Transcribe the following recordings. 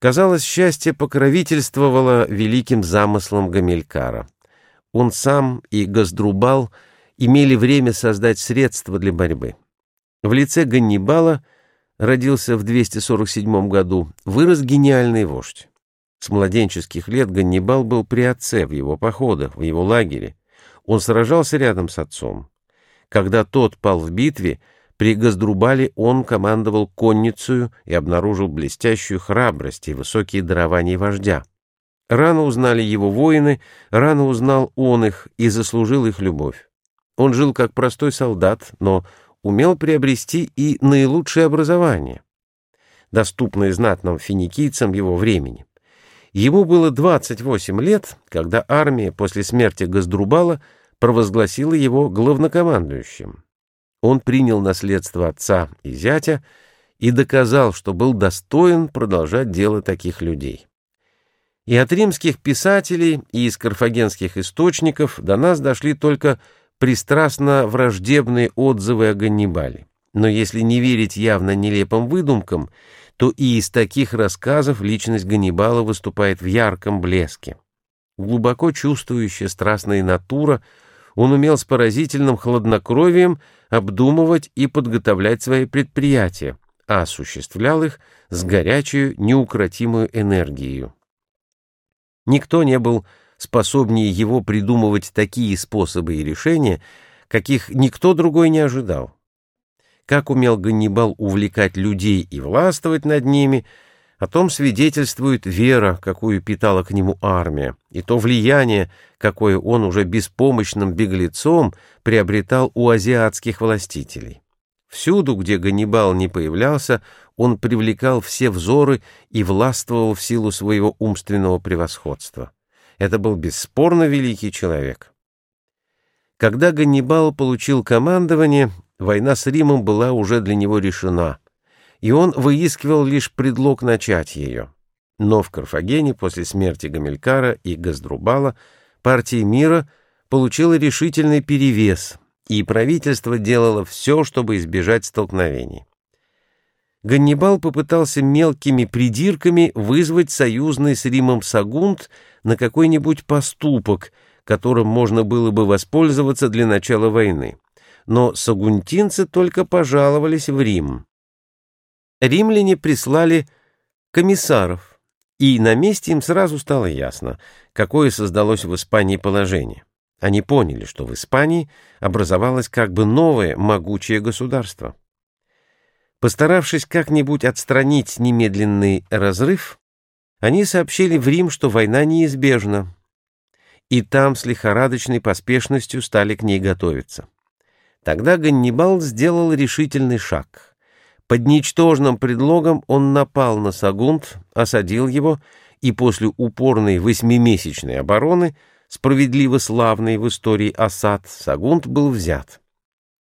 Казалось, счастье покровительствовало великим замыслам Гамилькара. Он сам и Газдрубал имели время создать средства для борьбы. В лице Ганнибала родился в 247 году, вырос гениальный вождь. С младенческих лет Ганнибал был при отце в его походах, в его лагере. Он сражался рядом с отцом. Когда тот пал в битве, при Газдрубале он командовал конницей и обнаружил блестящую храбрость и высокие дарования вождя. Рано узнали его воины, рано узнал он их и заслужил их любовь. Он жил как простой солдат, но умел приобрести и наилучшее образование, доступное знатным финикийцам его времени. Ему было 28 лет, когда армия после смерти Газдрубала провозгласила его главнокомандующим. Он принял наследство отца и зятя и доказал, что был достоин продолжать дело таких людей. И от римских писателей, и из карфагенских источников до нас дошли только пристрастно враждебные отзывы о Ганнибале. Но если не верить явно нелепым выдумкам, то и из таких рассказов личность Ганнибала выступает в ярком блеске. Глубоко чувствующая страстная натура — он умел с поразительным хладнокровием обдумывать и подготовлять свои предприятия, а осуществлял их с горячей, неукротимой энергией. Никто не был способнее его придумывать такие способы и решения, каких никто другой не ожидал. Как умел Ганнибал увлекать людей и властвовать над ними — о том свидетельствует вера, какую питала к нему армия, и то влияние, какое он уже беспомощным беглецом приобретал у азиатских властителей. Всюду, где Ганнибал не появлялся, он привлекал все взоры и властвовал в силу своего умственного превосходства. Это был бесспорно великий человек. Когда Ганнибал получил командование, война с Римом была уже для него решена — и он выискивал лишь предлог начать ее. Но в Карфагене после смерти Гамилькара и Газдрубала партия мира получила решительный перевес, и правительство делало все, чтобы избежать столкновений. Ганнибал попытался мелкими придирками вызвать союзный с Римом Сагунт на какой-нибудь поступок, которым можно было бы воспользоваться для начала войны. Но сагунтинцы только пожаловались в Рим римляне прислали комиссаров, и на месте им сразу стало ясно, какое создалось в Испании положение. Они поняли, что в Испании образовалось как бы новое могучее государство. Постаравшись как-нибудь отстранить немедленный разрыв, они сообщили в Рим, что война неизбежна, и там с лихорадочной поспешностью стали к ней готовиться. Тогда Ганнибал сделал решительный шаг — под ничтожным предлогом он напал на Сагунт, осадил его, и после упорной восьмимесячной обороны, справедливо славной в истории осад, Сагунт был взят.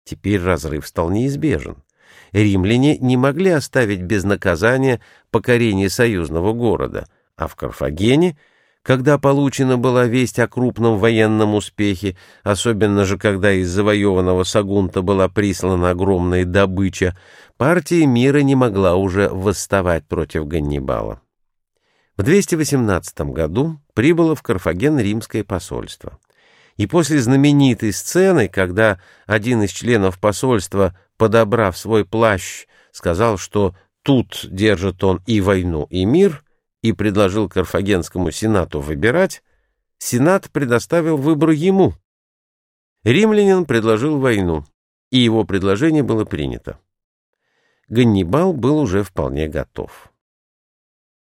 Теперь разрыв стал неизбежен. Римляне не могли оставить без наказания покорение союзного города, а в Карфагене — когда получена была весть о крупном военном успехе, особенно же когда из завоеванного Сагунта была прислана огромная добыча, партия мира не могла уже восставать против Ганнибала. В 218 году прибыло в Карфаген римское посольство. И после знаменитой сцены, когда один из членов посольства, подобрав свой плащ, сказал, что тут держит он и войну, и мир — и предложил Карфагенскому сенату выбирать, сенат предоставил выбор ему. Римлянин предложил войну, и его предложение было принято. Ганнибал был уже вполне готов.